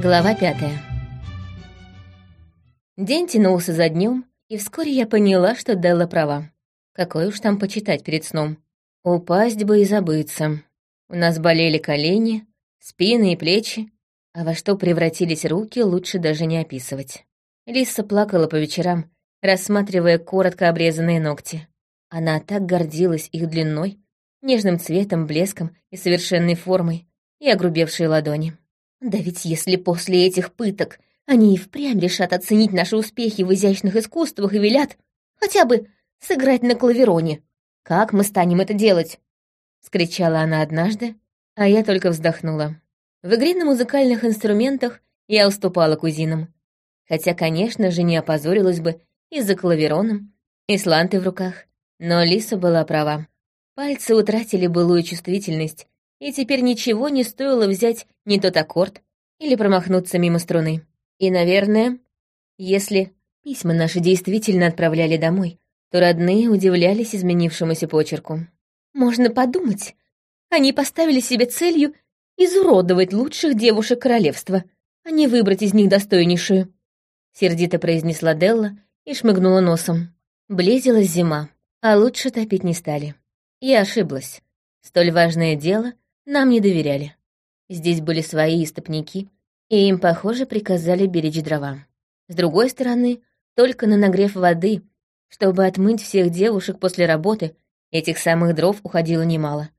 Глава пятая. День тянулся за днем, и вскоре я поняла, что Делла права. Какой уж там почитать перед сном. Упасть бы и забыться. У нас болели колени, спины и плечи, а во что превратились руки, лучше даже не описывать. Лиса плакала по вечерам, рассматривая коротко обрезанные ногти. Она так гордилась их длиной, нежным цветом, блеском и совершенной формой, и огрубевшие ладони. Да ведь если после этих пыток они и впрямь решат оценить наши успехи в изящных искусствах и велят хотя бы сыграть на клавероне, как мы станем это делать? Скричала она однажды, а я только вздохнула. В игре на музыкальных инструментах я уступала кузинам. Хотя, конечно же, не опозорилась бы и за клавероном, и с лантой в руках. Но Лиса была права. Пальцы утратили былую чувствительность, и теперь ничего не стоило взять не тот аккорд или промахнуться мимо струны. И, наверное, если письма наши действительно отправляли домой, то родные удивлялись изменившемуся почерку. Можно подумать, они поставили себе целью изуродовать лучших девушек королевства, а не выбрать из них достойнейшую. Сердито произнесла Делла и шмыгнула носом. Близилась зима, а лучше топить не стали. Я ошиблась. Столь важное дело нам не доверяли. Здесь были свои истопники, и им, похоже, приказали беречь дрова. С другой стороны, только на нагрев воды, чтобы отмыть всех девушек после работы, этих самых дров уходило немало.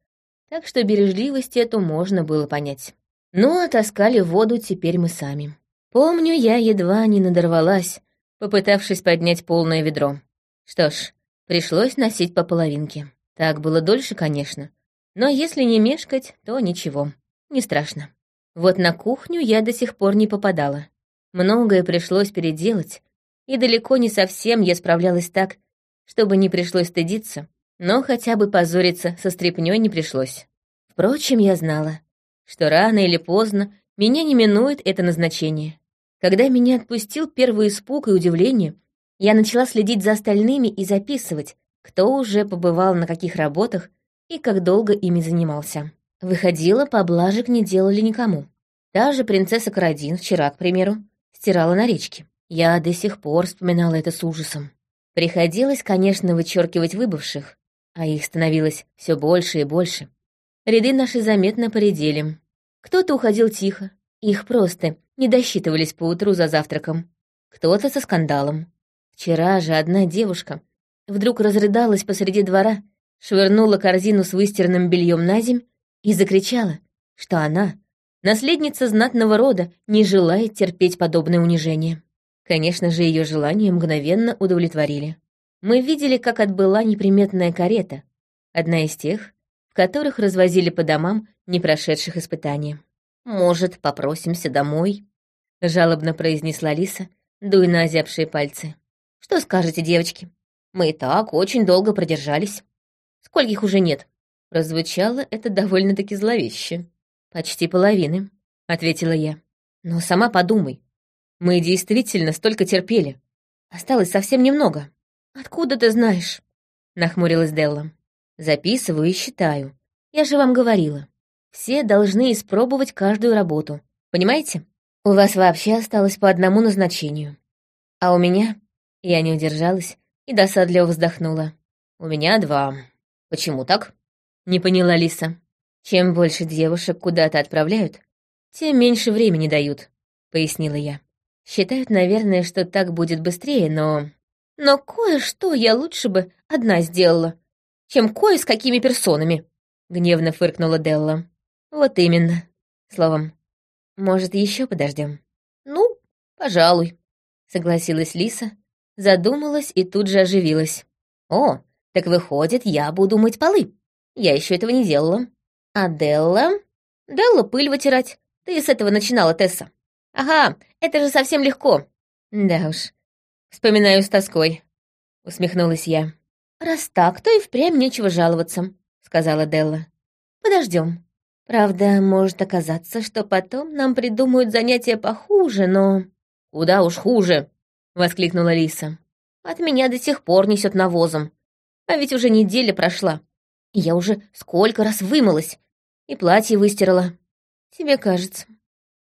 Так что бережливость эту можно было понять. Ну, а таскали воду теперь мы сами. Помню, я едва не надорвалась, попытавшись поднять полное ведро. Что ж, пришлось носить по половинке. Так было дольше, конечно, но если не мешкать, то ничего, не страшно. Вот на кухню я до сих пор не попадала. Многое пришлось переделать, и далеко не совсем я справлялась так, чтобы не пришлось стыдиться, но хотя бы позориться со стряпнёй не пришлось. Впрочем, я знала, что рано или поздно меня не минует это назначение. Когда меня отпустил первый испуг и удивление, я начала следить за остальными и записывать, кто уже побывал на каких работах и как долго ими занимался. Выходило, поблажек не делали никому. Та же принцесса Карадин вчера, к примеру, стирала на речке. Я до сих пор вспоминала это с ужасом. Приходилось, конечно, вычеркивать выбывших, а их становилось все больше и больше. Ряды наши заметно поредели. Кто-то уходил тихо, их просто не досчитывались по утру за завтраком. Кто-то со скандалом. Вчера же одна девушка вдруг разрыдалась посреди двора швырнула корзину с выстиранным бельем на земь и закричала, что она, наследница знатного рода, не желает терпеть подобное унижение. Конечно же, ее желание мгновенно удовлетворили. Мы видели, как отбыла неприметная карета, одна из тех, в которых развозили по домам не прошедших испытания. «Может, попросимся домой?» — жалобно произнесла Лиса, дуя на озябшие пальцы. «Что скажете, девочки? Мы и так очень долго продержались». Скольких уже нет?» Прозвучало это довольно-таки зловеще. «Почти половины», — ответила я. «Но сама подумай. Мы действительно столько терпели. Осталось совсем немного». «Откуда ты знаешь?» — нахмурилась Делла. «Записываю и считаю. Я же вам говорила. Все должны испробовать каждую работу. Понимаете? У вас вообще осталось по одному назначению. А у меня...» Я не удержалась и досадливо вздохнула. «У меня два. «Почему так?» — не поняла Лиса. «Чем больше девушек куда-то отправляют, тем меньше времени дают», — пояснила я. «Считают, наверное, что так будет быстрее, но...» «Но кое-что я лучше бы одна сделала, чем кое с какими персонами», — гневно фыркнула Делла. «Вот именно. Словом, может, еще подождем?» «Ну, пожалуй», — согласилась Лиса, задумалась и тут же оживилась. «О, так выходит, я буду мыть полы. Я еще этого не делала. А Делла? Делла пыль вытирать. Ты с этого начинала, Тесса. Ага, это же совсем легко. Да уж. Вспоминаю с тоской. Усмехнулась я. Раз так, то и впрямь нечего жаловаться, сказала Делла. Подождем. Правда, может оказаться, что потом нам придумают занятия похуже, но... Куда уж хуже, воскликнула Лиса. От меня до сих пор несет навозом. А ведь уже неделя прошла. И я уже сколько раз вымылась. И платье выстирала. Тебе кажется.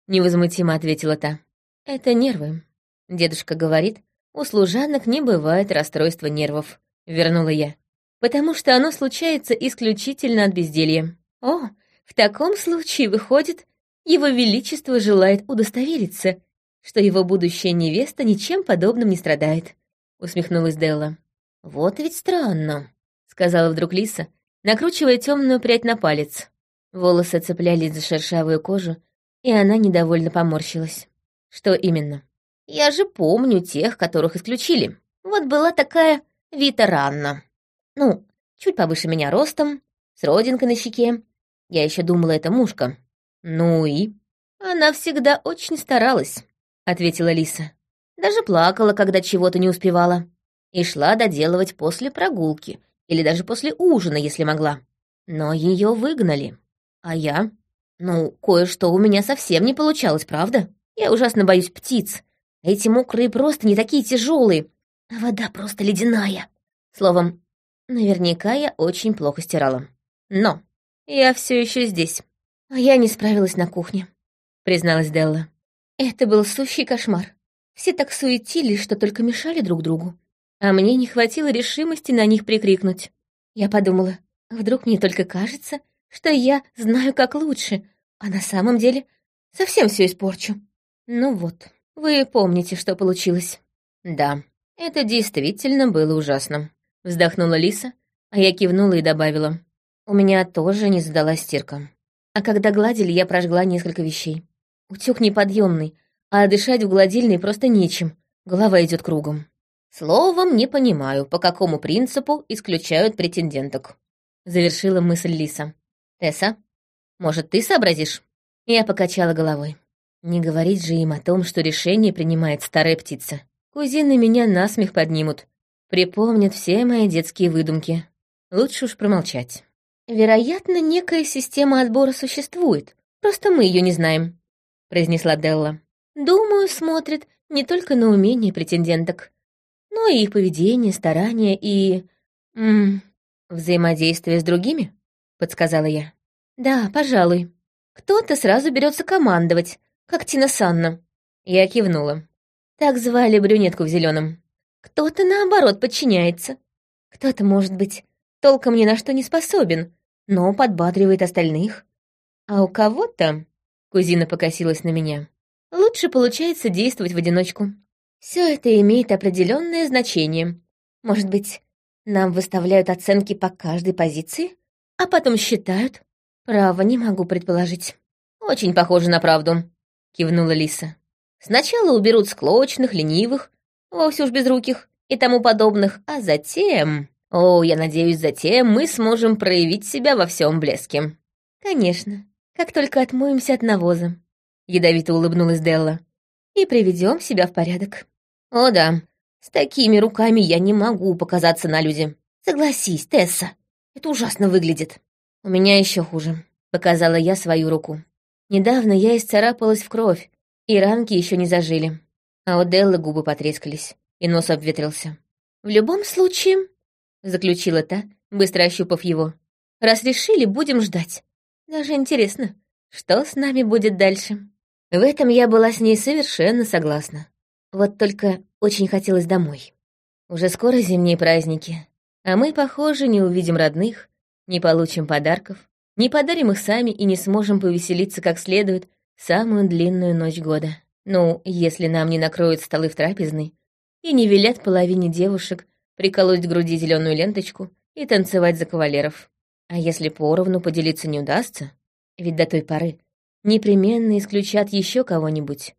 — невозмутимо ответила та. «Это нервы. Дедушка говорит, у служанок не бывает расстройства нервов», — вернула я. «Потому что оно случается исключительно от безделья». «О, в таком случае, выходит, его Величество желает удостовериться, что его будущая невеста ничем подобным не страдает», — усмехнулась Делла. «Вот ведь странно», — сказала вдруг Лиса, накручивая темную прядь на палец. Волосы цеплялись за шершавую кожу, и она недовольно поморщилась. «Что именно?» «Я же помню тех, которых исключили. Вот была такая Вита Ранна. Ну, чуть повыше меня ростом, с родинкой на щеке. Я еще думала, это мушка. Ну и? Она всегда очень старалась, ответила Лиса. Даже плакала, когда чего-то не успевала. И шла доделывать после прогулки или даже после ужина, если могла. Но ее выгнали. А я? Ну, кое-что у меня совсем не получалось, правда? Я ужасно боюсь птиц. Эти мокрые просто не такие тяжелые, а вода просто ледяная. Словом, наверняка я очень плохо стирала. Но я все еще здесь. А я не справилась на кухне, призналась Делла. Это был сущий кошмар. Все так суетились, что только мешали друг другу. А мне не хватило решимости на них прикрикнуть. Я подумала, вдруг мне только кажется, что я знаю как лучше, а на самом деле совсем все испорчу. Ну вот, вы помните, что получилось. Да, это действительно было ужасно. Вздохнула Лиса, а я кивнула и добавила. У меня тоже не задалась стирка. А когда гладили, я прожгла несколько вещей. Утюг неподъемный, а дышать в гладильной просто нечем. Голова идет кругом. Словом, не понимаю, по какому принципу исключают претенденток. Завершила мысль Лиса. Тесса, может, ты сообразишь? Я покачала головой. Не говорить же им о том, что решение принимает старая птица. Кузины меня насмех поднимут. Припомнят все мои детские выдумки. Лучше уж промолчать. «Вероятно, некая система отбора существует, просто мы ее не знаем», — произнесла Делла. «Думаю, смотрит не только на умения претенденток, но и их поведение, старания и... М -м, взаимодействие с другими», — подсказала я. «Да, пожалуй. Кто-то сразу берется командовать, как Тина Санна». Я кивнула. Так звали брюнетку в зеленом. Кто-то, наоборот, подчиняется. Кто-то, может быть, толком ни на что не способен, но подбадривает остальных. А у кого-то, кузина покосилась на меня, лучше получается действовать в одиночку. Все это имеет определенное значение. Может быть, нам выставляют оценки по каждой позиции, а потом считают? Право, не могу предположить. Очень похоже на правду, кивнула Лиса. Сначала уберут склочных, ленивых, вовсе уж безруких и тому подобных, а затем... О, я надеюсь, затем мы сможем проявить себя во всем блеске. Конечно, как только отмоемся от навоза. Ядовито улыбнулась Делла. И приведем себя в порядок. О да, с такими руками я не могу показаться на люди. Согласись, Тесса, это ужасно выглядит. У меня еще хуже, показала я свою руку. Недавно я исцарапалась в кровь, и ранки еще не зажили. А у Деллы губы потрескались, и нос обветрился. В любом случае, заключила та, быстро ощупав его. «Раз решили, будем ждать. Даже интересно, что с нами будет дальше?» В этом я была с ней совершенно согласна. Вот только очень хотелось домой. Уже скоро зимние праздники, а мы, похоже, не увидим родных, не получим подарков, не подарим их сами и не сможем повеселиться как следует самую длинную ночь года. Ну, если нам не накроют столы в трапезной и не велят половине девушек приколоть к груди зеленую ленточку и танцевать за кавалеров. А если поровну поделиться не удастся, ведь до той поры непременно исключат еще кого-нибудь.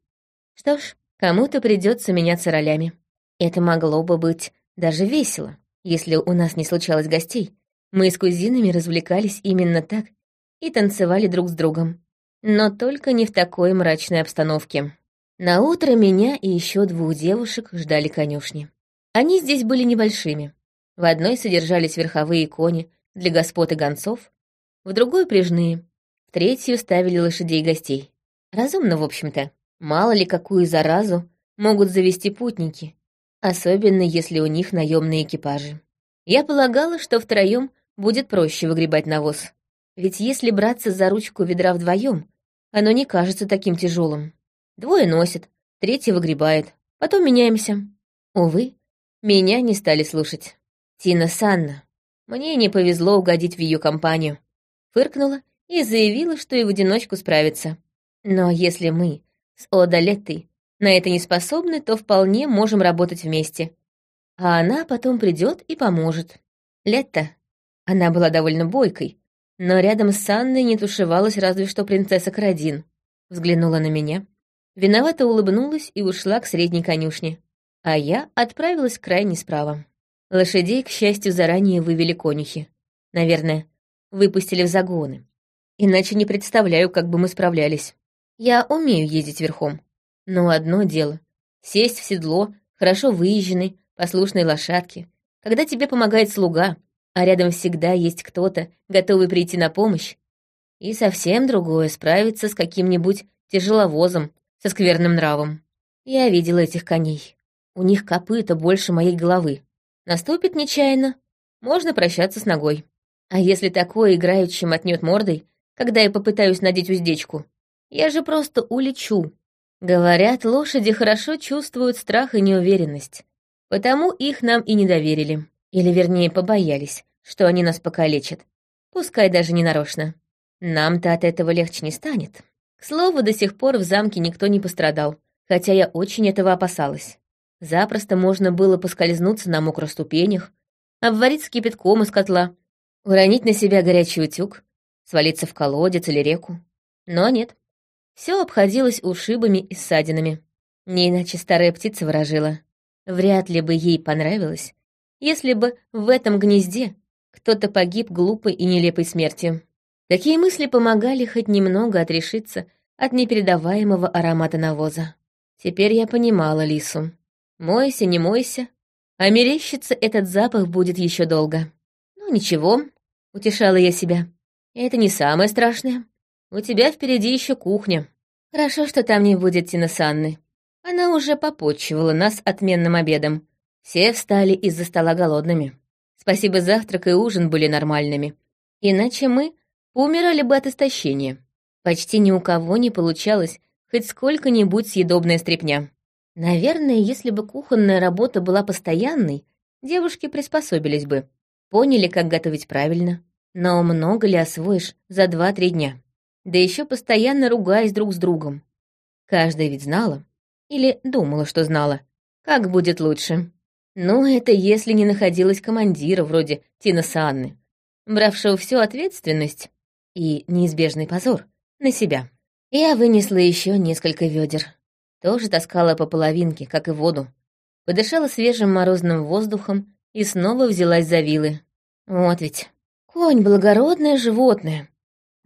Что ж, кому-то придется меняться ролями. Это могло бы быть даже весело, если у нас не случалось гостей. Мы с кузинами развлекались именно так и танцевали друг с другом. Но только не в такой мрачной обстановке. На утро меня и еще двух девушек ждали конюшни. Они здесь были небольшими. В одной содержались верховые кони для господ и гонцов, в другой — прижные, в третью ставили лошадей гостей. Разумно, в общем-то. Мало ли какую заразу могут завести путники, особенно если у них наемные экипажи. Я полагала, что втроем будет проще выгребать навоз. Ведь если браться за ручку ведра вдвоем, оно не кажется таким тяжелым. Двое носят, третий выгребает, потом меняемся. Увы, меня не стали слушать. Тина Санна. Мне не повезло угодить в ее компанию. Фыркнула и заявила, что и в одиночку справится. Но если мы с Ода Леттой на это не способны, то вполне можем работать вместе. А она потом придет и поможет. Летта. Она была довольно бойкой, но рядом с Анной не тушевалась разве что принцесса Карадин. Взглянула на меня. Виновато улыбнулась и ушла к средней конюшне. А я отправилась крайне справа. Лошадей, к счастью, заранее вывели конюхи. Наверное, выпустили в загоны. Иначе не представляю, как бы мы справлялись. Я умею ездить верхом. Но одно дело — сесть в седло, хорошо выезженной, послушной лошадки, когда тебе помогает слуга, а рядом всегда есть кто-то, готовый прийти на помощь. И совсем другое — справиться с каким-нибудь тяжеловозом со скверным нравом. Я видела этих коней. У них копыта больше моей головы. Наступит нечаянно, можно прощаться с ногой. А если такое играющий мотнет мордой, когда я попытаюсь надеть уздечку, я же просто улечу. Говорят, лошади хорошо чувствуют страх и неуверенность. Потому их нам и не доверили. Или, вернее, побоялись, что они нас покалечат. Пускай даже не нарочно. Нам-то от этого легче не станет. К слову, до сих пор в замке никто не пострадал, хотя я очень этого опасалась. Запросто можно было поскользнуться на мокрых ступенях, обварить с кипятком из котла, уронить на себя горячий утюг, свалиться в колодец или реку. Но нет, все обходилось ушибами и ссадинами. Не иначе старая птица выражила. Вряд ли бы ей понравилось, если бы в этом гнезде кто-то погиб глупой и нелепой смертью. Такие мысли помогали хоть немного отрешиться от непередаваемого аромата навоза. Теперь я понимала Лису. Мойся, не мойся, а мерещится этот запах будет еще долго. Ну ничего, утешала я себя. Это не самое страшное. У тебя впереди еще кухня. Хорошо, что там не будет Тина. Она уже попотчевала нас отменным обедом. Все встали из-за стола голодными. Спасибо, завтрак и ужин были нормальными. Иначе мы умирали бы от истощения. Почти ни у кого не получалось хоть сколько-нибудь съедобная стряпня. Наверное, если бы кухонная работа была постоянной, девушки приспособились бы, поняли, как готовить правильно. Но много ли освоишь за два-три дня? Да еще постоянно ругаясь друг с другом. Каждая ведь знала, или думала, что знала, как будет лучше. Ну, это если не находилась командира вроде Тина Санны, бравшего всю ответственность и неизбежный позор на себя. Я вынесла еще несколько ведер. Тоже таскала по половинке, как и воду. Подышала свежим морозным воздухом и снова взялась за вилы. Вот ведь, конь — благородное животное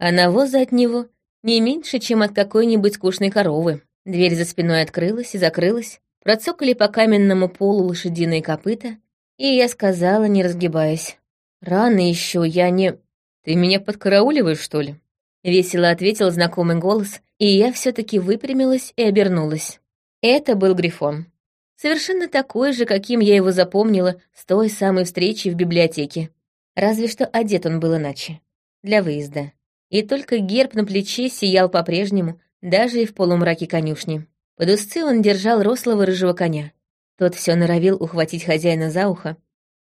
а навоза от него не меньше, чем от какой-нибудь скучной коровы. Дверь за спиной открылась и закрылась, процокали по каменному полу лошадиные копыта, и я сказала, не разгибаясь. «Рано еще, я не...» «Ты меня подкарауливаешь, что ли?» Весело ответил знакомый голос, и я все таки выпрямилась и обернулась. Это был Грифон. Совершенно такой же, каким я его запомнила с той самой встречи в библиотеке. Разве что одет он был иначе. Для выезда и только герб на плече сиял по-прежнему, даже и в полумраке конюшни. Под узцы он держал рослого рыжего коня. Тот все норовил ухватить хозяина за ухо,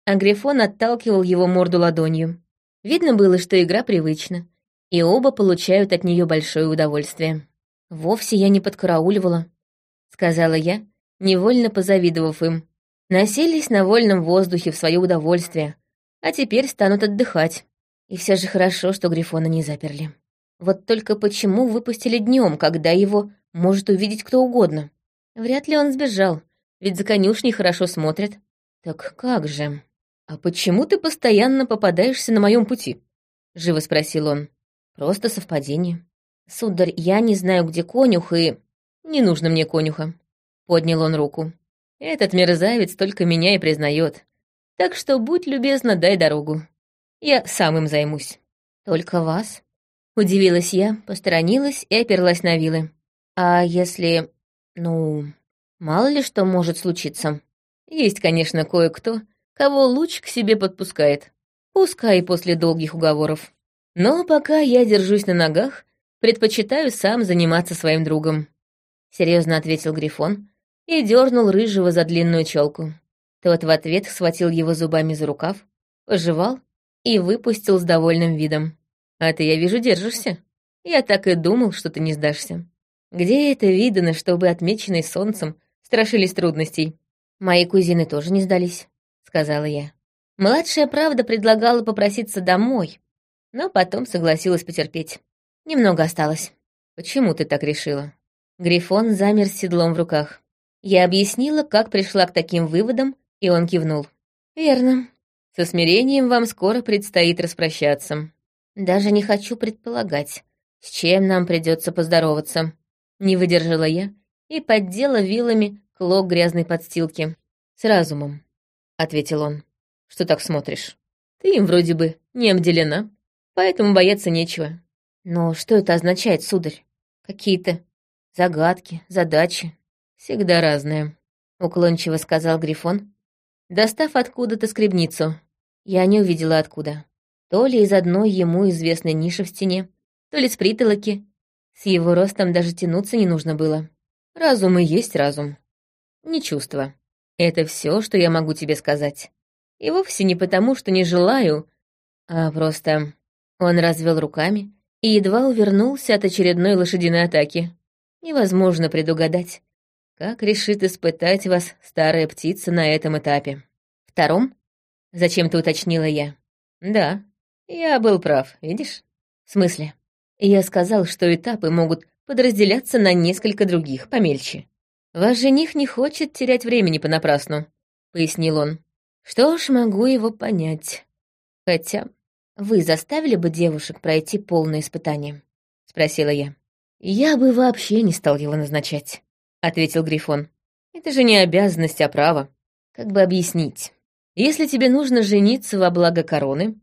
а Грифон отталкивал его морду ладонью. Видно было, что игра привычна, и оба получают от нее большое удовольствие. «Вовсе я не подкарауливала», — сказала я, невольно позавидовав им. Носились на вольном воздухе в свое удовольствие, а теперь станут отдыхать. И все же хорошо, что Грифона не заперли. Вот только почему выпустили днем, когда его может увидеть кто угодно? Вряд ли он сбежал, ведь за конюшней хорошо смотрят. Так как же? А почему ты постоянно попадаешься на моем пути? Живо спросил он. Просто совпадение. Сударь, я не знаю, где конюх, и... Не нужно мне конюха. Поднял он руку. Этот мерзавец только меня и признает. Так что будь любезна, дай дорогу. Я сам им займусь. Только вас? Удивилась я, посторонилась и оперлась на вилы. А если... ну... мало ли что может случиться. Есть, конечно, кое-кто, кого луч к себе подпускает. Пускай после долгих уговоров. Но пока я держусь на ногах, предпочитаю сам заниматься своим другом», — серьезно ответил Грифон и дернул рыжего за длинную челку. Тот в ответ схватил его зубами за рукав, пожевал и выпустил с довольным видом. «А ты, я вижу, держишься. Я так и думал, что ты не сдашься. Где это видано, чтобы отмеченный солнцем страшились трудностей? Мои кузины тоже не сдались», — сказала я. Младшая, правда, предлагала попроситься домой, но потом согласилась потерпеть. Немного осталось. Почему ты так решила? Грифон замер с седлом в руках. Я объяснила, как пришла к таким выводам, и он кивнул. Верно. Со смирением вам скоро предстоит распрощаться. Даже не хочу предполагать, с чем нам придется поздороваться. Не выдержала я и поддела вилами клок грязной подстилки. С разумом, ответил он. Что так смотришь? Ты им вроде бы не обделена, поэтому бояться нечего. Но что это означает, сударь? Какие-то загадки, задачи. Всегда разные, уклончиво сказал Грифон, достав откуда-то скребницу. Я не увидела откуда. То ли из одной ему известной ниши в стене, то ли с притолоки. С его ростом даже тянуться не нужно было. Разум и есть разум. Не чувство. Это все, что я могу тебе сказать. И вовсе не потому, что не желаю, а просто он развел руками и едва увернулся от очередной лошадиной атаки. Невозможно предугадать, как решит испытать вас старая птица на этом этапе. Втором? Зачем-то уточнила я. Да, я был прав, видишь? В смысле? Я сказал, что этапы могут подразделяться на несколько других, помельче. Ваш жених не хочет терять времени понапрасну, пояснил он. Что ж, могу его понять. Хотя «Вы заставили бы девушек пройти полное испытание?» — спросила я. «Я бы вообще не стал его назначать», — ответил Грифон. «Это же не обязанность, а право. Как бы объяснить? Если тебе нужно жениться во благо короны,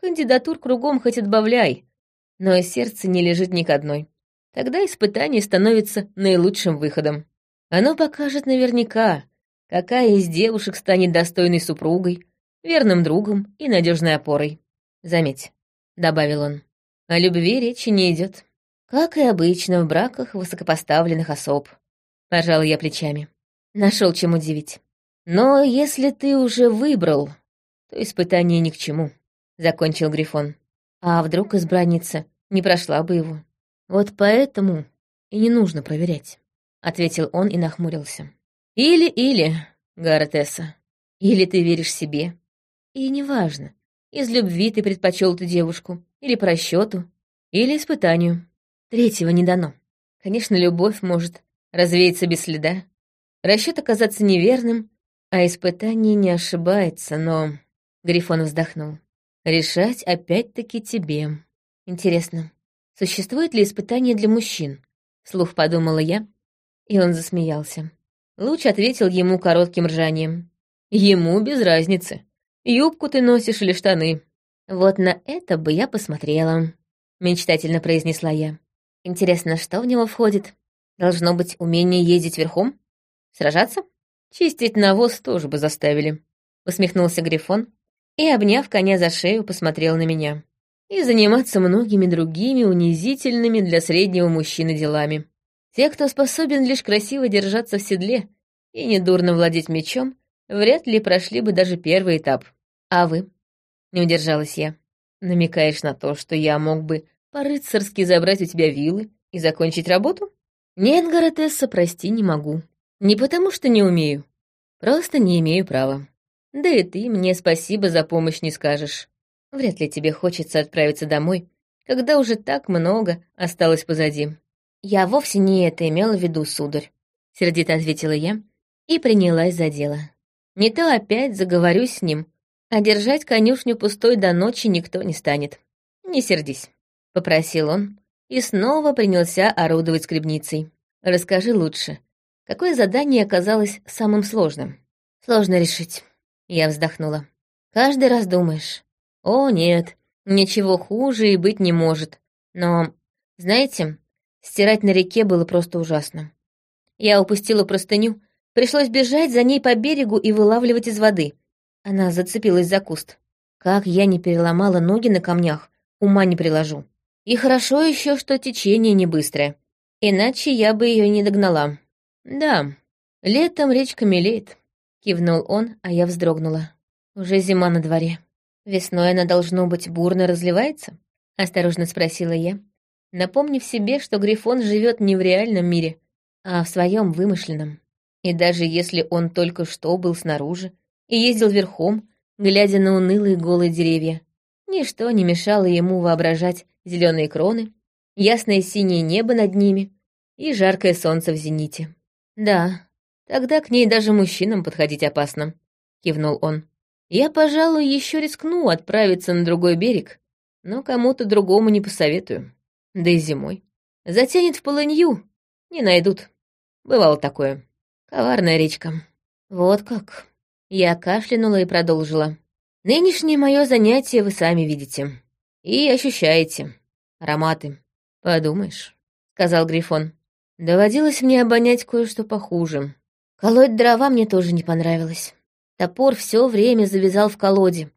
кандидатур кругом хоть отбавляй, но сердце не лежит ни к одной. Тогда испытание становится наилучшим выходом. Оно покажет наверняка, какая из девушек станет достойной супругой, верным другом и надежной опорой. Заметь, добавил он, о любви речи не идет. Как и обычно в браках высокопоставленных особ. Пожал я плечами. Нашел чем удивить. Но если ты уже выбрал, то испытание ни к чему, закончил Грифон. А вдруг избранница не прошла бы его? Вот поэтому и не нужно проверять, ответил он и нахмурился. Или-или, Гаротесса, или ты веришь себе, и неважно, из любви ты предпочел эту девушку, или по расчету, или испытанию. Третьего не дано. Конечно, любовь может развеяться без следа, расчет оказаться неверным, а испытание не ошибается, но... Грифон вздохнул. Решать опять-таки тебе. Интересно, существует ли испытание для мужчин? Слух подумала я, и он засмеялся. Луч ответил ему коротким ржанием. Ему без разницы. Юбку ты носишь или штаны?» «Вот на это бы я посмотрела», — мечтательно произнесла я. «Интересно, что в него входит? Должно быть умение ездить верхом? Сражаться? Чистить навоз тоже бы заставили», — усмехнулся Грифон и, обняв коня за шею, посмотрел на меня. «И заниматься многими другими унизительными для среднего мужчины делами. Те, кто способен лишь красиво держаться в седле и недурно владеть мечом, вряд ли прошли бы даже первый этап. «А вы?» — не удержалась я. «Намекаешь на то, что я мог бы по-рыцарски забрать у тебя вилы и закончить работу?» «Нет, Гаротесса, прости, не могу. Не потому что не умею. Просто не имею права. Да и ты мне спасибо за помощь не скажешь. Вряд ли тебе хочется отправиться домой, когда уже так много осталось позади». «Я вовсе не это имела в виду, сударь», — сердито ответила я и принялась за дело. «Не то опять заговорю с ним, а держать конюшню пустой до ночи никто не станет. Не сердись, — попросил он, и снова принялся орудовать скребницей. Расскажи лучше, какое задание оказалось самым сложным? Сложно решить. Я вздохнула. Каждый раз думаешь. О, нет, ничего хуже и быть не может. Но, знаете, стирать на реке было просто ужасно. Я упустила простыню, пришлось бежать за ней по берегу и вылавливать из воды — она зацепилась за куст. Как я не переломала ноги на камнях, ума не приложу. И хорошо еще, что течение не быстрое, иначе я бы ее не догнала. Да, летом речка мелеет, кивнул он, а я вздрогнула. Уже зима на дворе. Весной она, должно быть, бурно разливается? Осторожно спросила я, напомнив себе, что Грифон живет не в реальном мире, а в своем вымышленном. И даже если он только что был снаружи и ездил верхом, глядя на унылые голые деревья, ничто не мешало ему воображать зеленые кроны, ясное синее небо над ними и жаркое солнце в зените. «Да, тогда к ней даже мужчинам подходить опасно», — кивнул он. «Я, пожалуй, еще рискну отправиться на другой берег, но кому-то другому не посоветую. Да и зимой. Затянет в полынью, не найдут. Бывало такое. Коварная речка. Вот как. Я кашлянула и продолжила. Нынешнее мое занятие вы сами видите. И ощущаете. Ароматы. Подумаешь, сказал Грифон. Доводилось мне обонять кое-что похуже. Колоть дрова мне тоже не понравилось. Топор все время завязал в колоде.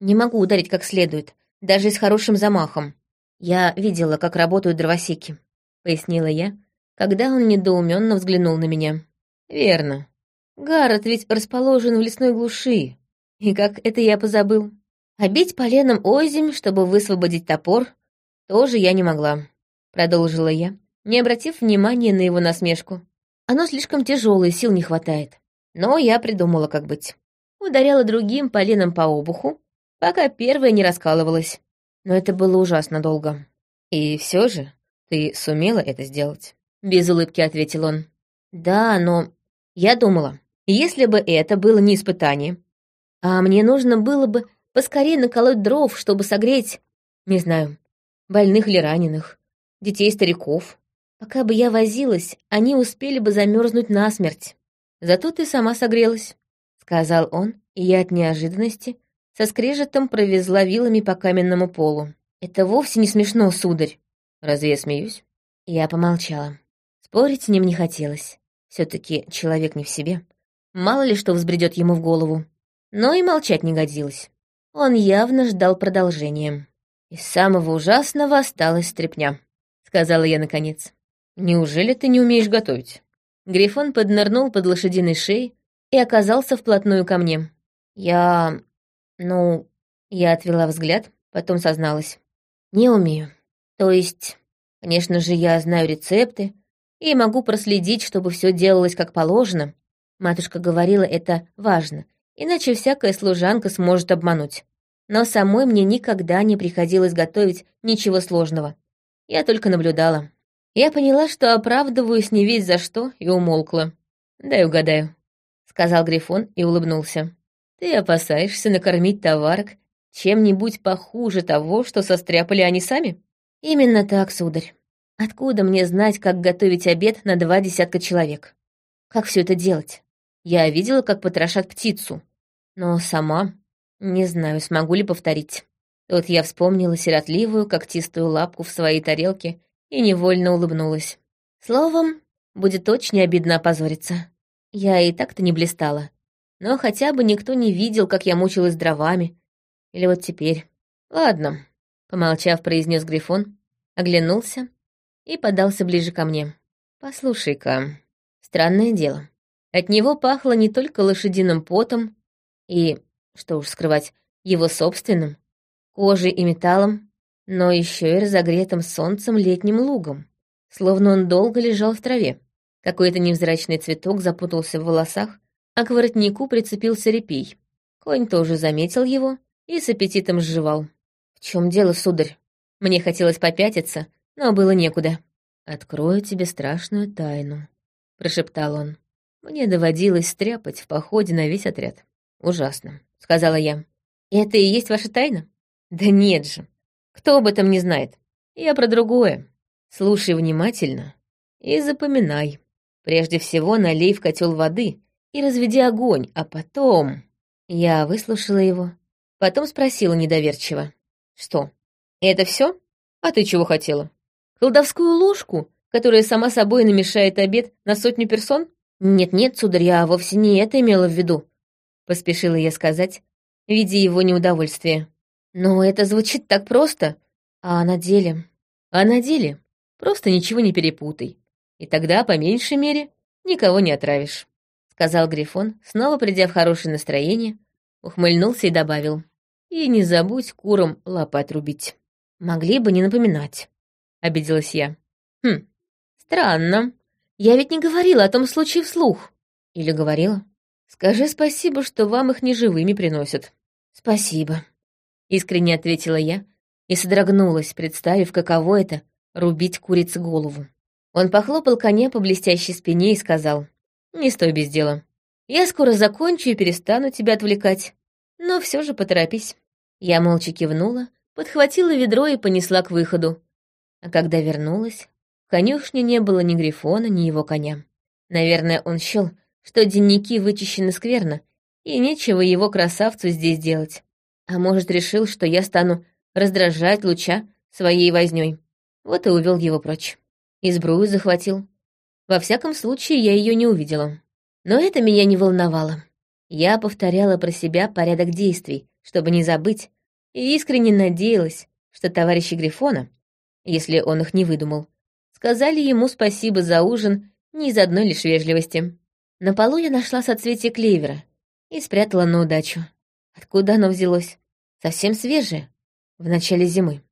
Не могу ударить как следует, даже с хорошим замахом. Я видела, как работают дровосеки, пояснила я, когда он недоуменно взглянул на меня. «Верно. Гаррет ведь расположен в лесной глуши. И как это я позабыл? А бить поленом озимь, чтобы высвободить топор, тоже я не могла», — продолжила я, не обратив внимания на его насмешку. «Оно слишком тяжелое, сил не хватает. Но я придумала, как быть. Ударяла другим поленом по обуху, пока первая не раскалывалась. Но это было ужасно долго. И все же ты сумела это сделать?» Без улыбки ответил он. Да, но я думала, если бы это было не испытание, а мне нужно было бы поскорее наколоть дров, чтобы согреть, не знаю, больных или раненых, детей и стариков. Пока бы я возилась, они успели бы замерзнуть насмерть. Зато ты сама согрелась, сказал он, и я от неожиданности со скрежетом провезла вилами по каменному полу. Это вовсе не смешно, сударь. Разве я смеюсь? Я помолчала. Спорить с ним не хотелось. все таки человек не в себе. Мало ли что взбредет ему в голову. Но и молчать не годилось. Он явно ждал продолжения. «Из самого ужасного осталась стряпня», — сказала я наконец. «Неужели ты не умеешь готовить?» Грифон поднырнул под лошадиной шеей и оказался вплотную ко мне. «Я... ну...» Я отвела взгляд, потом созналась. «Не умею. То есть, конечно же, я знаю рецепты, и могу проследить, чтобы все делалось как положено. Матушка говорила, это важно, иначе всякая служанка сможет обмануть. Но самой мне никогда не приходилось готовить ничего сложного. Я только наблюдала. Я поняла, что оправдываюсь не весь за что, и умолкла. «Дай угадаю», — сказал Грифон и улыбнулся. «Ты опасаешься накормить товарок чем-нибудь похуже того, что состряпали они сами?» «Именно так, сударь. Откуда мне знать, как готовить обед на два десятка человек? Как все это делать? Я видела, как потрошат птицу, но сама не знаю, смогу ли повторить. Тут я вспомнила сиротливую когтистую лапку в своей тарелке и невольно улыбнулась. Словом, будет очень обидно опозориться. Я и так-то не блистала. Но хотя бы никто не видел, как я мучилась дровами. Или вот теперь. Ладно, помолчав, произнес Грифон, оглянулся и подался ближе ко мне. «Послушай-ка, странное дело. От него пахло не только лошадиным потом и, что уж скрывать, его собственным, кожей и металлом, но еще и разогретым солнцем летним лугом, словно он долго лежал в траве. Какой-то невзрачный цветок запутался в волосах, а к воротнику прицепился репей. Конь тоже заметил его и с аппетитом сживал. «В чем дело, сударь?» Мне хотелось попятиться, но было некуда. «Открою тебе страшную тайну», — прошептал он. «Мне доводилось стряпать в походе на весь отряд. Ужасно», — сказала я. «Это и есть ваша тайна?» «Да нет же. Кто об этом не знает? Я про другое. Слушай внимательно и запоминай. Прежде всего налей в котел воды и разведи огонь, а потом...» Я выслушала его, потом спросила недоверчиво. «Что, это все? А ты чего хотела?» Колдовскую ложку, которая сама собой намешает обед на сотню персон? Нет-нет, сударь, я вовсе не это имела в виду, поспешила я сказать, видя его неудовольствие. Но это звучит так просто, а на деле... А на деле просто ничего не перепутай. И тогда, по меньшей мере, никого не отравишь», — сказал Грифон, снова придя в хорошее настроение, ухмыльнулся и добавил. «И не забудь курам лопать рубить». «Могли бы не напоминать», — обиделась я. «Хм, странно. Я ведь не говорила о том случае вслух». «Или говорила?» «Скажи спасибо, что вам их неживыми приносят». «Спасибо», — искренне ответила я и содрогнулась, представив, каково это — рубить курице голову. Он похлопал коня по блестящей спине и сказал, «Не стой без дела. Я скоро закончу и перестану тебя отвлекать. Но все же поторопись». Я молча кивнула, подхватила ведро и понесла к выходу. А когда вернулась, в конюшне не было ни Грифона, ни его коня. Наверное, он счел, что денники вычищены скверно, и нечего его красавцу здесь делать. А может, решил, что я стану раздражать луча своей вознёй. Вот и увел его прочь и сбрую захватил. Во всяком случае, я ее не увидела. Но это меня не волновало. Я повторяла про себя порядок действий, чтобы не забыть, и искренне надеялась, что товарищи Грифона, если он их не выдумал, сказали ему спасибо за ужин не из одной лишь вежливости. На полу я нашла соцветие клевера и спрятала на удачу. Откуда оно взялось? Совсем свежее, в начале зимы.